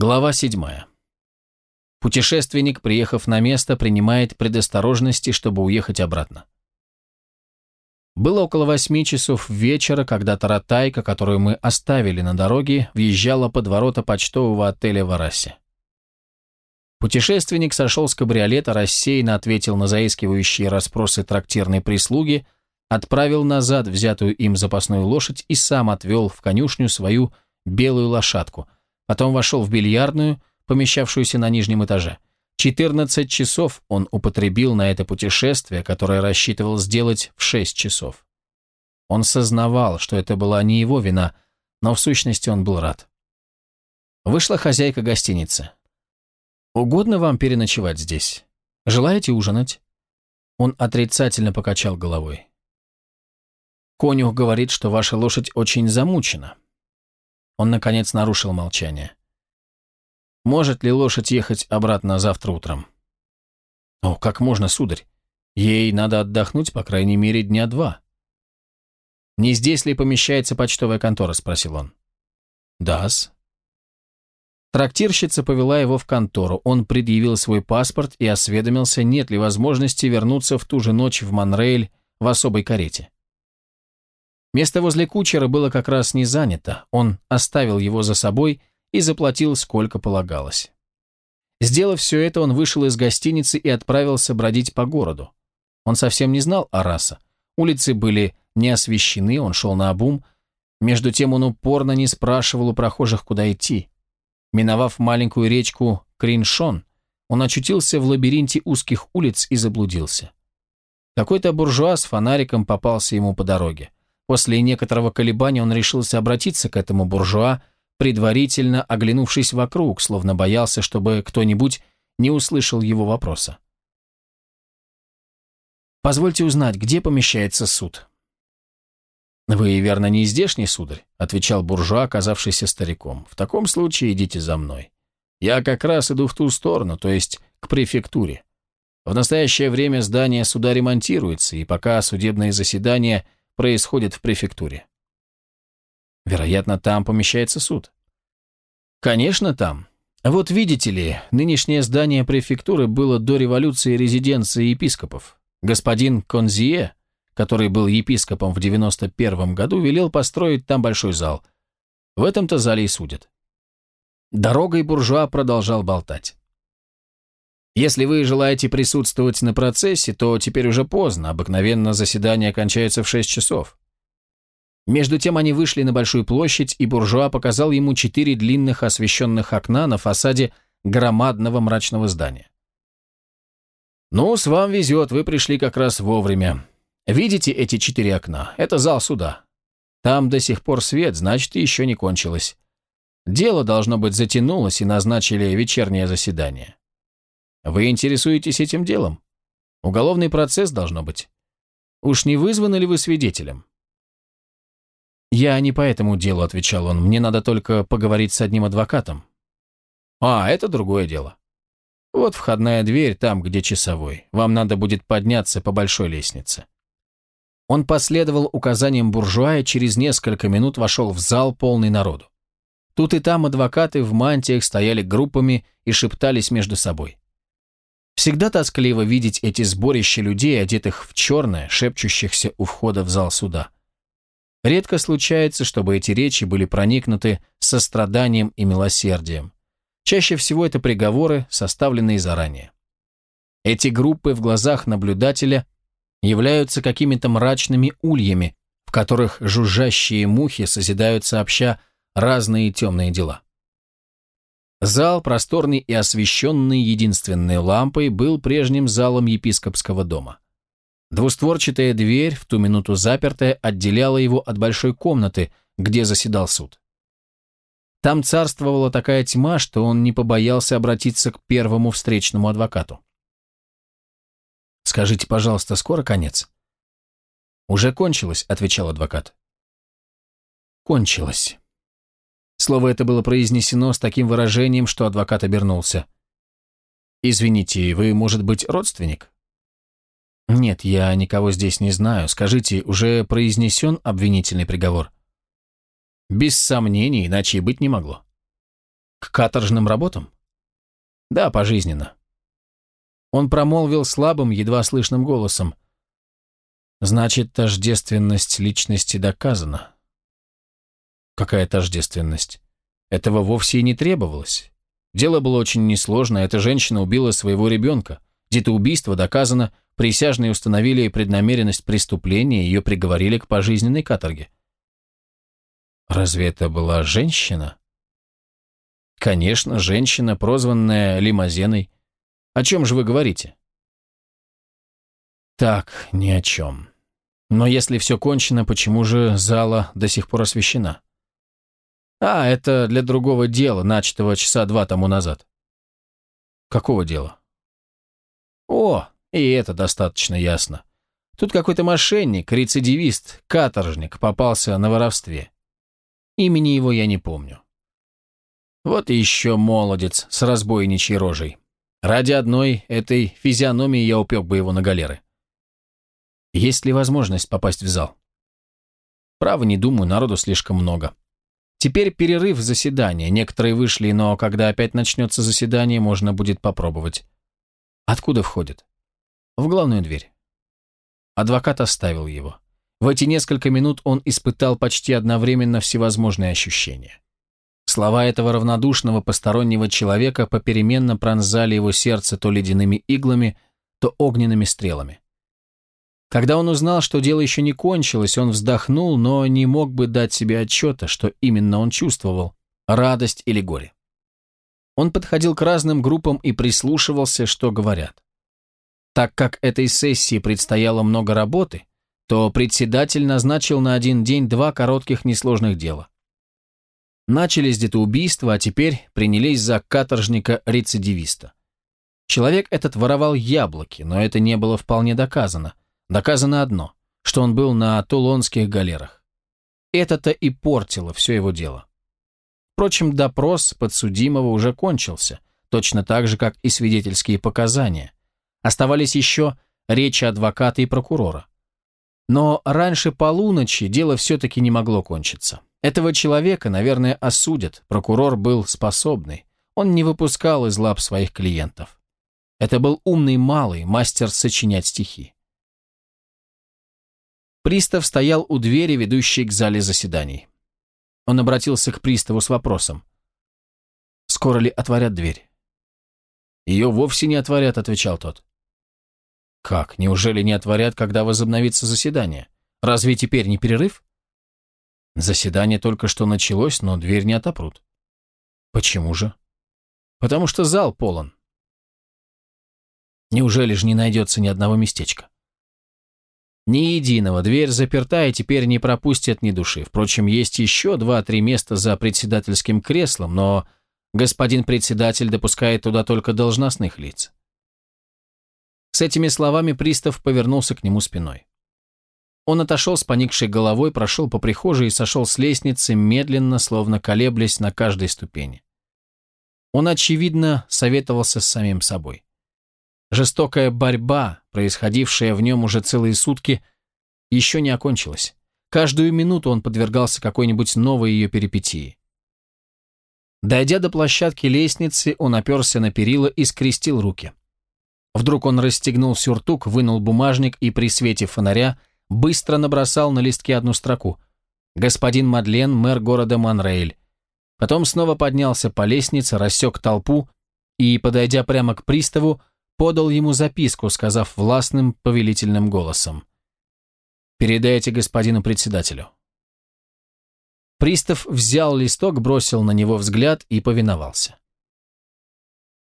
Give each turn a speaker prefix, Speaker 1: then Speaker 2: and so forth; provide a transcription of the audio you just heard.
Speaker 1: Глава 7. Путешественник, приехав на место, принимает предосторожности, чтобы уехать обратно. Было около восьми часов вечера, когда таратайка, которую мы оставили на дороге, въезжала под ворота почтового отеля в Арасе. Путешественник сошел с кабриолета, рассеянно ответил на заискивающие расспросы трактирной прислуги, отправил назад взятую им запасную лошадь и сам отвел в конюшню свою белую лошадку – Потом вошел в бильярдную, помещавшуюся на нижнем этаже. 14 часов он употребил на это путешествие, которое рассчитывал сделать в 6 часов. Он сознавал, что это была не его вина, но в сущности он был рад. Вышла хозяйка гостиницы. «Угодно вам переночевать здесь? Желаете ужинать?» Он отрицательно покачал головой. «Конюх говорит, что ваша лошадь очень замучена. Он, наконец, нарушил молчание. «Может ли лошадь ехать обратно завтра утром?» «О, как можно, сударь? Ей надо отдохнуть, по крайней мере, дня два». «Не здесь ли помещается почтовая контора?» – спросил он. «Да-с». Трактирщица повела его в контору. Он предъявил свой паспорт и осведомился, нет ли возможности вернуться в ту же ночь в Монрейль в особой карете. Место возле кучера было как раз не занято, он оставил его за собой и заплатил сколько полагалось. Сделав все это, он вышел из гостиницы и отправился бродить по городу. Он совсем не знал Араса. Улицы были не освещены, он шел на обум. Между тем он упорно не спрашивал у прохожих, куда идти. Миновав маленькую речку Криншон, он очутился в лабиринте узких улиц и заблудился. Какой-то буржуа с фонариком попался ему по дороге. После некоторого колебания он решился обратиться к этому буржуа, предварительно оглянувшись вокруг, словно боялся, чтобы кто-нибудь не услышал его вопроса. «Позвольте узнать, где помещается суд?» «Вы, верно, не здешний, сударь?» — отвечал буржуа, оказавшийся стариком. «В таком случае идите за мной. Я как раз иду в ту сторону, то есть к префектуре. В настоящее время здание суда ремонтируется, и пока судебные заседания – происходит в префектуре. Вероятно, там помещается суд. Конечно, там. Вот видите ли, нынешнее здание префектуры было до революции резиденцией епископов. Господин Конзие, который был епископом в 91 году, велел построить там большой зал. В этом-то зале и судят. Дорогой буржуа продолжал болтать. Если вы желаете присутствовать на процессе, то теперь уже поздно, обыкновенно заседание кончается в 6 часов. Между тем они вышли на большую площадь, и буржуа показал ему четыре длинных освещенных окна на фасаде громадного мрачного здания. «Ну, с вам везет, вы пришли как раз вовремя. Видите эти четыре окна? Это зал суда. Там до сих пор свет, значит, еще не кончилось. Дело, должно быть, затянулось, и назначили вечернее заседание. Вы интересуетесь этим делом? Уголовный процесс должно быть. Уж не вызваны ли вы свидетелем? Я не по этому делу, отвечал он. Мне надо только поговорить с одним адвокатом. А, это другое дело. Вот входная дверь там, где часовой. Вам надо будет подняться по большой лестнице. Он последовал указаниям буржуа и через несколько минут вошел в зал, полный народу. Тут и там адвокаты в мантиях стояли группами и шептались между собой. Всегда тоскливо видеть эти сборища людей, одетых в черное, шепчущихся у входа в зал суда. Редко случается, чтобы эти речи были проникнуты состраданием и милосердием. Чаще всего это приговоры, составленные заранее. Эти группы в глазах наблюдателя являются какими-то мрачными ульями, в которых жужжащие мухи созидают сообща разные темные дела. Зал, просторный и освещенный единственной лампой, был прежним залом епископского дома. Двустворчатая дверь, в ту минуту запертая, отделяла его от большой комнаты, где заседал суд. Там царствовала такая тьма, что он не побоялся обратиться к первому встречному адвокату. «Скажите, пожалуйста, скоро конец?» «Уже кончилось», — отвечал адвокат. «Кончилось». Слово это было произнесено с таким выражением, что адвокат обернулся. «Извините, вы, может быть, родственник?» «Нет, я никого здесь не знаю. Скажите, уже произнесен обвинительный приговор?» «Без сомнений, иначе и быть не могло». «К каторжным работам? Да, пожизненно. Он промолвил слабым, едва слышным голосом. Значит, тождественность личности доказана. Какая тождественность? Этого вовсе и не требовалось. Дело было очень несложно, эта женщина убила своего ребенка. Детоубийство доказано, присяжные установили преднамеренность преступления, ее приговорили к пожизненной каторге. Разве это была женщина? Конечно, женщина, прозванная Лимазеной. О чем же вы говорите? Так, ни о чем. Но если все кончено, почему же зала до сих пор освещена? А, это для другого дела, начатого часа два тому назад. Какого дела? О, и это достаточно ясно. Тут какой-то мошенник, рецидивист, каторжник попался на воровстве. Имени его я не помню. Вот еще молодец с разбойничьей рожей. Ради одной этой физиономии я упек бы его на галеры. Есть ли возможность попасть в зал? Право, не думаю, народу слишком много. Теперь перерыв заседания. Некоторые вышли, но когда опять начнется заседание, можно будет попробовать. Откуда входит? В главную дверь. Адвокат оставил его. В эти несколько минут он испытал почти одновременно всевозможные ощущения. Слова этого равнодушного постороннего человека попеременно пронзали его сердце то ледяными иглами, то огненными стрелами. Когда он узнал, что дело еще не кончилось, он вздохнул, но не мог бы дать себе отчета, что именно он чувствовал – радость или горе. Он подходил к разным группам и прислушивался, что говорят. Так как этой сессии предстояло много работы, то председатель назначил на один день два коротких несложных дела. Начались где-то убийства, а теперь принялись за каторжника-рецидивиста. Человек этот воровал яблоки, но это не было вполне доказано – Доказано одно, что он был на тулонских галерах. Это-то и портило все его дело. Впрочем, допрос подсудимого уже кончился, точно так же, как и свидетельские показания. Оставались еще речи адвоката и прокурора. Но раньше полуночи дело все-таки не могло кончиться. Этого человека, наверное, осудят, прокурор был способный, он не выпускал из лап своих клиентов. Это был умный малый, мастер сочинять стихи. Пристав стоял у двери, ведущей к зале заседаний. Он обратился к приставу с вопросом. «Скоро ли отворят дверь?» «Ее вовсе не отворят», — отвечал тот. «Как? Неужели не отворят, когда возобновится заседание? Разве теперь не перерыв?» «Заседание только что началось, но дверь не отопрут». «Почему же?» «Потому что зал полон». «Неужели же не найдется ни одного местечка?» Ни единого, дверь заперта и теперь не пропустят ни души. Впрочем, есть еще два-три места за председательским креслом, но господин председатель допускает туда только должностных лиц. С этими словами пристав повернулся к нему спиной. Он отошел с поникшей головой, прошел по прихожей и сошел с лестницы, медленно, словно колеблясь на каждой ступени. Он, очевидно, советовался с самим собой. Жестокая борьба, происходившая в нем уже целые сутки, еще не окончилась. Каждую минуту он подвергался какой-нибудь новой ее перипетии. Дойдя до площадки лестницы, он оперся на перила и скрестил руки. Вдруг он расстегнул сюртук, вынул бумажник и при свете фонаря быстро набросал на листке одну строку «Господин Мадлен, мэр города Монрейль». Потом снова поднялся по лестнице, рассек толпу и, подойдя прямо к приставу, подал ему записку, сказав властным повелительным голосом. «Передайте господину председателю». Пристав взял листок, бросил на него взгляд и повиновался.